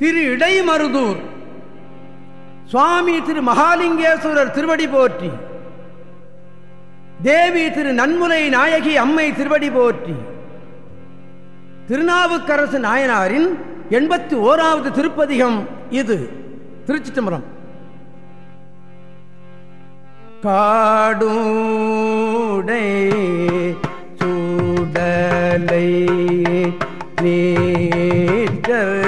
திரு இடைமருதூர். சுவாமி திரு மகாலிங்கேஸ்வரர் திருவடி போற்றி. தேவி திரு நன்முலை நாயகி அம்மை திருவடி போற்றி. திருநாவுக்கரசு நாயனாரின் எண்பத்தி ஓராவது திருப்பதிகம் இது. திருச்சி தம்பரம் காடூடை சூடலை நீட்டர்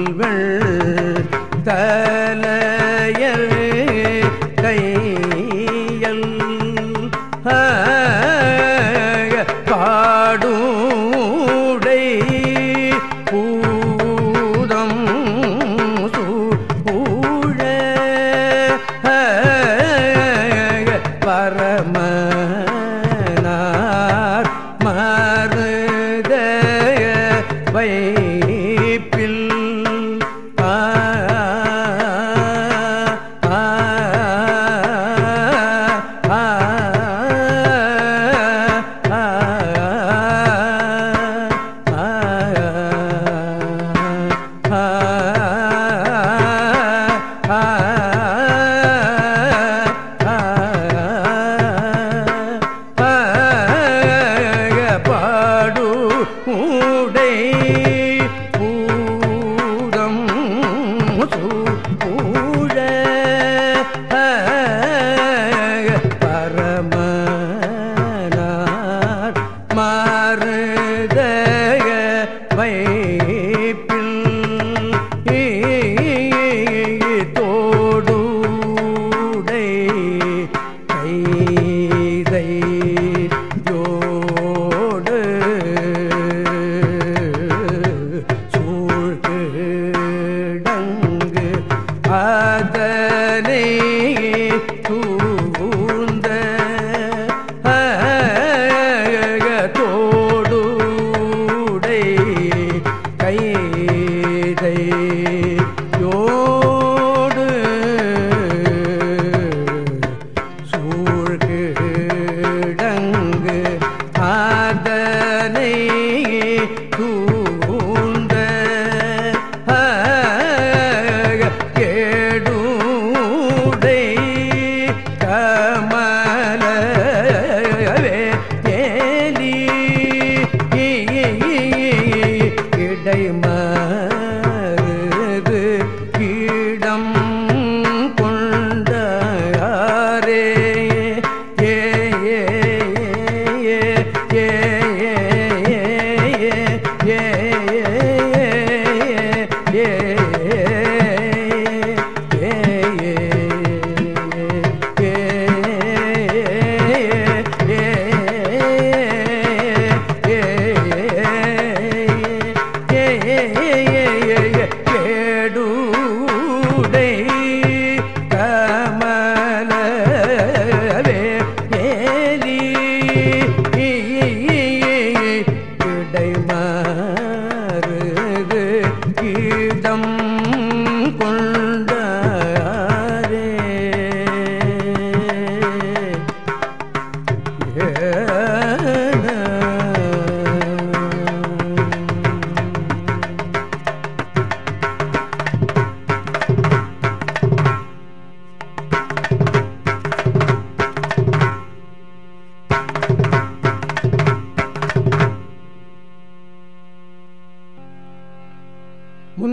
தந்தை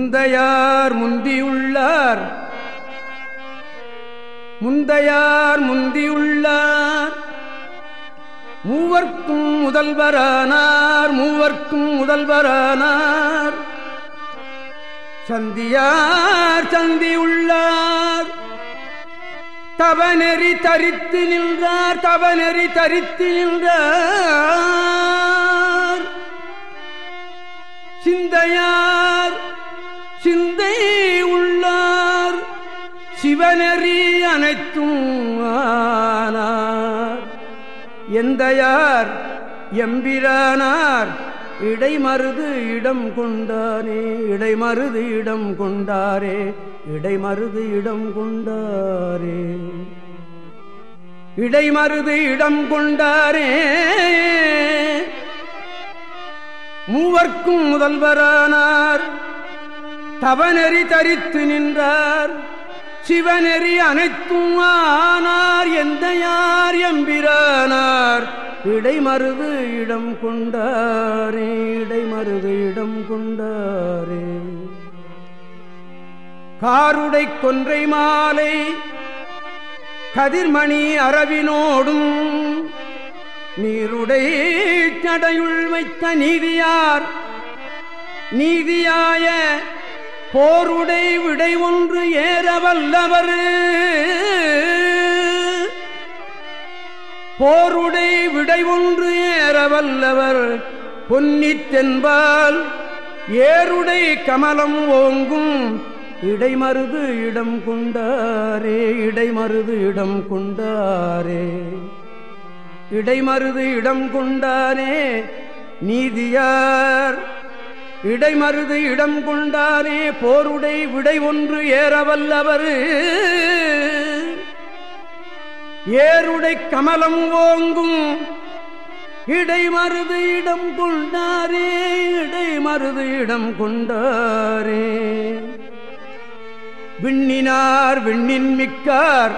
முந்தையார் முந்தியுள்ளார். முந்தையார் முந்தியுள்ளார். மூவர்க்கும் முதல்வரானார் மூவர்க்கும் முதல்வரானார். சந்தியார் சந்தியுள்ளார். தவநெறி தரித்து நின்றார் தவநெறி தரித்து நின்றார். சிந்தையார் சிந்தை உள்ளார். சிவநெறி அனைத்தும் ஆனார். எந்தையார் எம்பிரானார் இடைமருது இடம் கொண்டானே இடைமருது இடம் கொண்டாரே இடைமருது இடம் கொண்டாரே. இடைமருது இடம் கொண்டாரே. மூவர்க்கும் முதல்வரானார். தவநெறி தரித்து நின்றார். சிவநெறி அனைத்தும் ஆனார். எந்த யார் எம்பிரானார். இடைமருது இடம் கொண்டாரே இடைமருது இடம் கொண்டாரே. காருடை கொன்றை மாலை கதிர்மணி அரவினோடும் நீருடை சடையுள் வைத்த நீதியார். நீதியாய போருடை விடை ஒன்று ஏற வல்லவர். போருடை விடை ஒன்று ஏற வல்லவர். பொன்னித்தென்பால் ஏருடை கமலம் ஓங்கும். இடைமருது இடம் கொண்டாரே இடைமருது இடம் கொண்டாரே. இடைமருது இடம் கொண்டாரே நீதியார் இடைமருது இடம் கொண்டாரே போருடை விடை ஒன்று ஏறவல்லவர். ஏருடை கமலம் ஓங்கும் இடைமருது இடம் கொண்டாரே இடைமருது இடம் கொண்டாரே. விண்ணினார் விண்ணின் மிக்கார்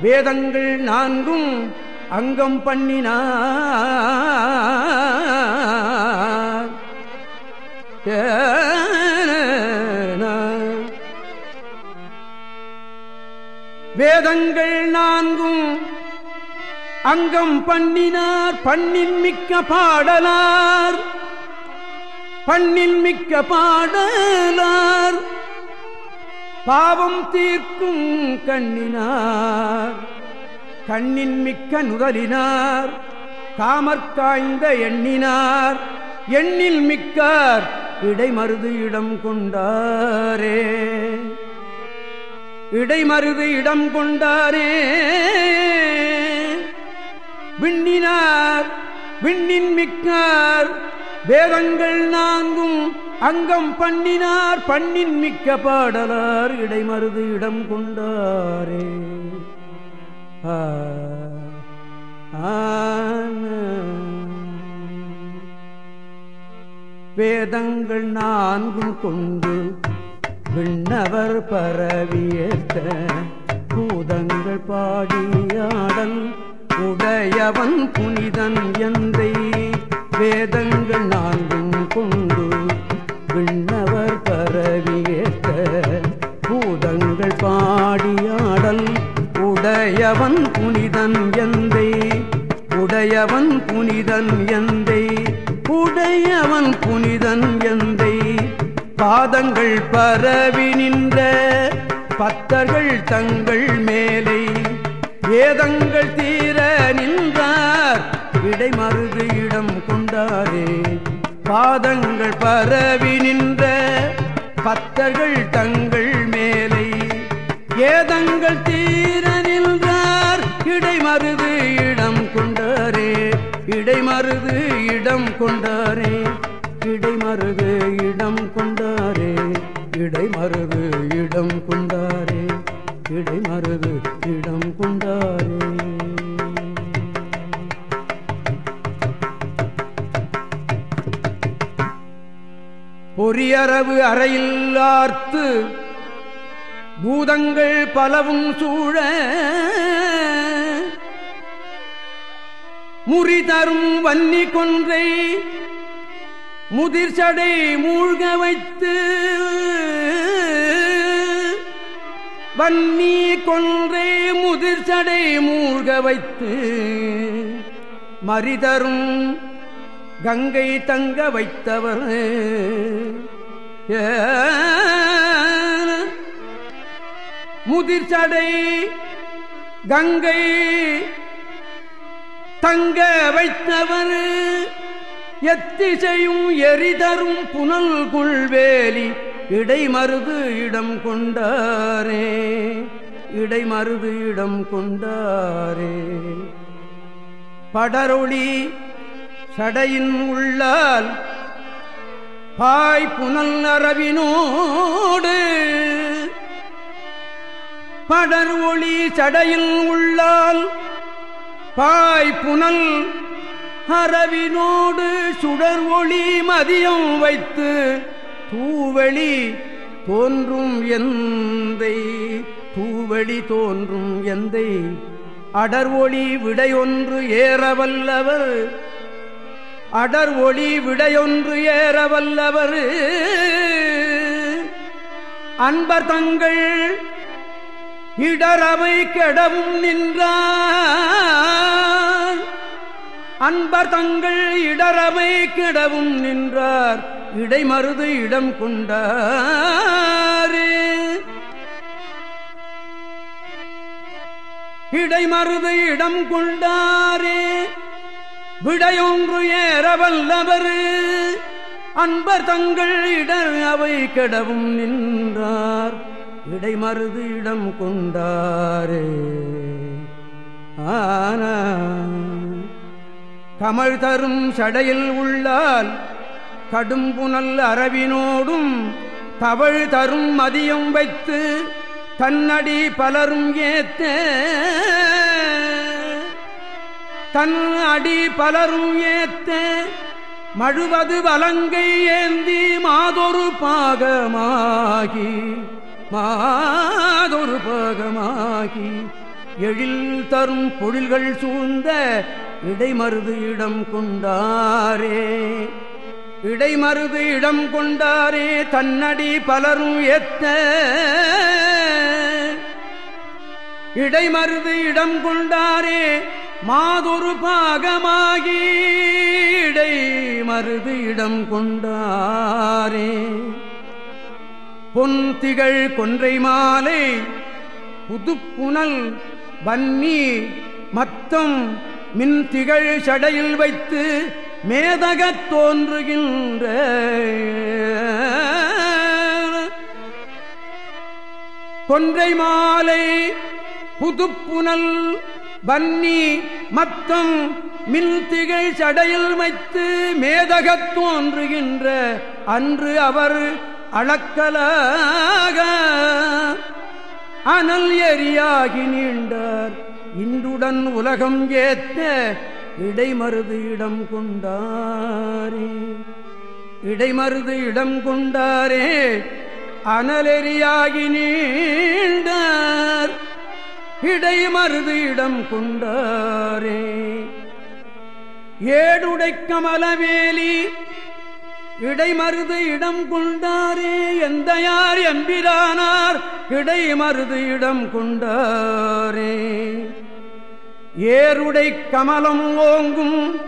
வேதங்கள் நான்கும் அங்கம் பண்ணினார். வேதங்கள் நான்கும் அங்கம் பண்ணினார் பண்ணின் மிக்க பாடலார். பண்ணின் மிக்க பாடலார். பாவம் தீர்க்கும் கண்ணினார். கண்ணின் மிக்க நுதலினார். காமற்காய்ந்த எண்ணினார். எண்ணில் மிக்கார் இடைமருது இடம் கொண்டாரே. இடைமருது இடம் கொண்டாரே. விண்ணினார் விண்ணின் மிக்கார் வேதங்கள் நான்கும் அங்கம் பண்ணினார் பண்ணின் மிக்க பாடலார் இடைமருது இடம் கொண்டாரே. ஆ வேதங்கள் நான்கும் கொண்டு விண்ணவர் பரவியத்த பூதங்கள் பாடியாடல் உடையவன் புனிதன் எந்தை வேதங்கள் நான்கும் கொண்டு விண்ணவர் பரவியத்த பூதங்கள் பாடியாடல் உடையவன் புனிதன் எந்தை உடையவன் புனிதன் எந்தை உடையவன் புனிதன் எந்தை. பாதங்கள் பரவி நின்ற பத்தர்கள் தங்கள் மேலே. வேதங்கள் தீர நின்றார் இடைமருது இடம் கொண்டாரே. பாதங்கள் பரவி நின்ற பத்தர்கள் தங்கள் மேலை. ஏதங்கள் தீர நின்றார் இடைமருது இடைமருது இடம் கொண்டாரே. இடைமருது இடம் கொண்டாரே. இடைமருது இடம் கொண்டாரே. இடைமருது இடம் கொண்டாரே. பொறியரவு அறையில்லார்த்து பூதங்கள் பலவும் சூழ முறிதரும் வன்னி கொன்றை முதிர்ச்சடை மூழ்க வைத்து வன்னி கொன்றே முதிர்ச்சடை மூழ்க வைத்து மறிதரும் கங்கை தங்க வைத்தவர். முதிர்ச்சடை கங்கை தங்க வைத்தவர் எத்திசையும் எரிதரும் புனல் குள்வேலி இடைமருது இடம் கொண்டாரே. இடைமருது இடம் கொண்டாரே. படரொளி சடையின் உள்ளால் பாய் புனல் அரவினோடு படர் ஒளி சடையில் உள்ளால் பாய் புனல் அரவினோடு சுடர் ஒளி மதியம் வைத்து தூவெளி தோன்றும் எந்தை தூவெளி தோன்றும் எந்தை. அடர் ஒளி விடையொன்று ஏறவல்லவர் அடர் ஒளி விடையொன்று ஏறவல்லவர். அன்பர் தங்கள் இடரவை கெடவும் நின்றார். அன்பர் தங்கள் இடரவை கிடவும் நின்றார். இடைமருது இடம் கொண்டாரே. இடைமருது இடம் கொண்டாரே. விடையொன்று ஏறவல்லவர் அன்பர் தங்கள் இடர் அவை கெடவும் நின்றார். இடைமருது இடம் கொண்டாரே. ஆன கமல் தரும் சடையில் உள்ளால் கடும்புனல் அரவினோடும் தவழ் தரும் மதியம் வைத்து தன்னடி பலரும் ஏத்த. தன் அடி பலரும் ஏத்த. மழுவது வலங்கை ஏந்தி மாதொரு பாகமாகி மாதொரு பாகமாகி எழில் தரும் பொழில்கள் சூழ்ந்த இடைமருது இடம் கொண்டாரே. இடைமருது இடம் கொண்டாரே தன்னடி பலரும் எத்த. இடைமருது இடம் கொண்டாரே மாதொரு பாகமாகி இடை மருது இடம் கொண்டாரே. பொன் திகழ் கொன்றை மாலை புதுப்புனல் வன்னி மத்தம் மின் திகழ் சடையில் வைத்து மேதகத் தோன்றுகின்ற கொன்றை மாலை புதுப்புனல் வன்னி மத்தம் மின்திகை திகழ் சடையில் வைத்து மேதகத் தோன்றுகின்ற அன்று அவர் அளக்கலாக அனல் எரியாகி நீண்டார். இன்றுடன் உலகம் ஏத்த இடைமருது இடம் கொண்டாரே. இடைமருது இடம் கொண்டாரே அனலெறியாகி நீண்டார். இடைமருது இடம் கொண்டாரே. ஏடுடை கமலவேலி இடைமருது இடம் கொண்டாரே எந்த யார் எம்பிரானார் இடைமருது இடம் கொண்டாரே. ஏருடை கமலம் ஓங்கும்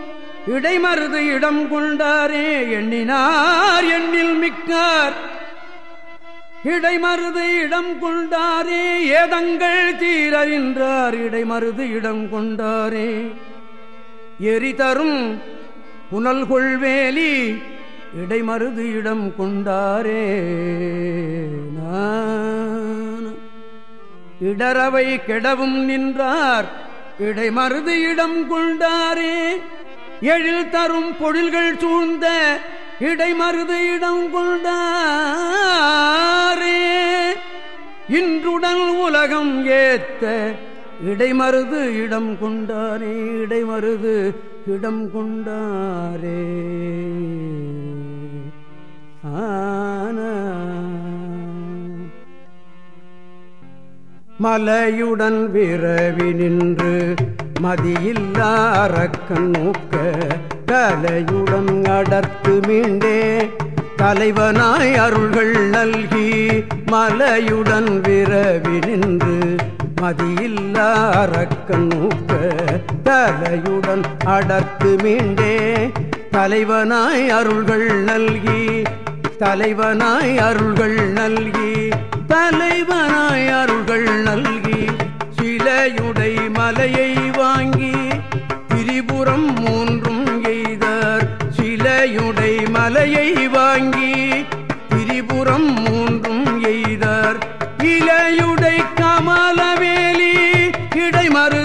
இடைமருது இடம் கொண்டாரே எண்ணினார் எண்ணில் மிக்கார். இடைமருது இடம் கொண்டாரே ஏதங்கள் தீரறின்றார் இடைமருது இடம் கொண்டாரே. எரிதரும் புனல்கொள்வேலி இடைமருது இடம் கொண்டாரே. இடரவை கெடவும் நின்றார் இடைமருது இடம் கொண்டாரே. எழில் தரும் பொழில்கள் சூழ்ந்த இடைமருது இடம் கொண்டாரே. இன்றுடன் உலகம் ஏத்த இடைமருது இடம் கொண்டாரே இடைமருது இடம் கொண்டாரே. மலையுடன் விரவி நின்று மதியில்லாரக்கண் நோக்க கலையுடன் அடர்த்து மீண்டே. தலைவனாய் அருள்கள் நல்கி மலையுடன் விரவி நின்று மதியில்லாரக்கண் நோக்க தலையுடன் அடர்த்து மீண்டே. தலைவனாய் அருள்கள் நல்கி தலைவனாய் அருள்கள் நல்கி தலைவனாய் அருள்கள் நல்கி சிலையுடை மலையை வாங்கி திரிபுரம் மூன்றும் எய்தார். சிலையுடை மலையை வாங்கி திரிபுரம் மூன்றும் எய்தார். இலையுடை கமலவேலி கிடைமறு